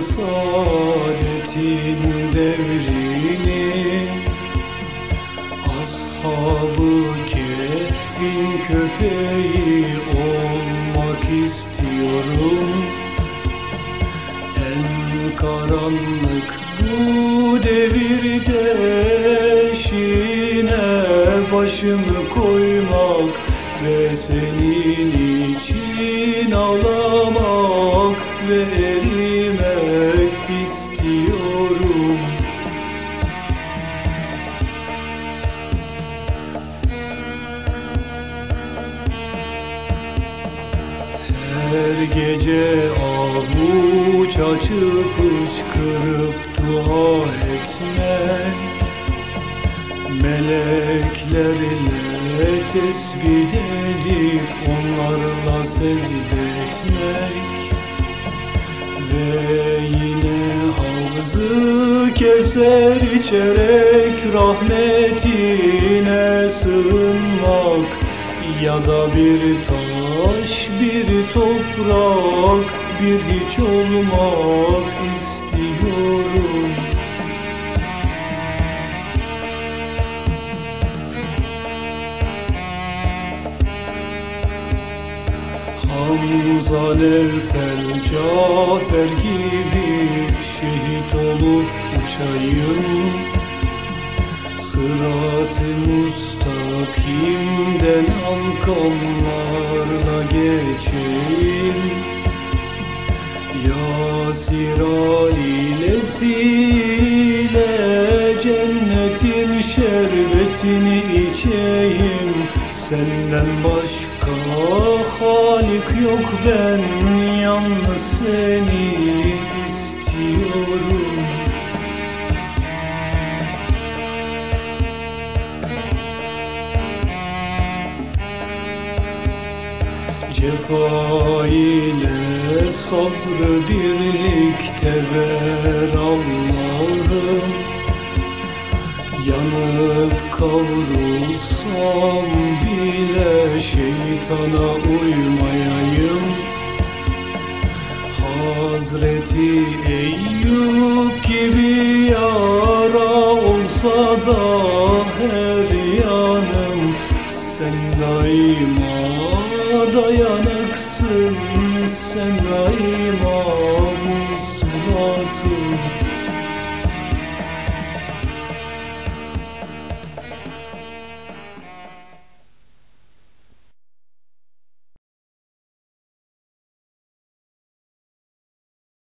saadetin devrini. Ashabı kehfin köpeği olmak istiyorum. En karanlık bu devirde şine başımı koymak Ve senin için ağlamak ve erimek Her gece avuç açıp hıçkırıp dua etmek Meleklerle tesbih edip onlarla secde etmek Ve yine havzı kevser içerek rahmetine sığınmak Ya da bir taş, bir toprak, bir hiç olmak istiyorum. Hamza Nevfel Cafer gibi şehit olup uçayım. Sırat-ı müstakimden halkamlarla geçeyim. Yasir ailesiyle cennetin şerbetini içeyim. Senden başka halik yok ben yalnız seni Cefa ile sabrı birlikte ver Allah'ım. Yanıp kavrulsam bile şeytana uymayayım. Hazreti Eyüp gibi yara olsa da her yanım Sen daima dayanıksın sen daima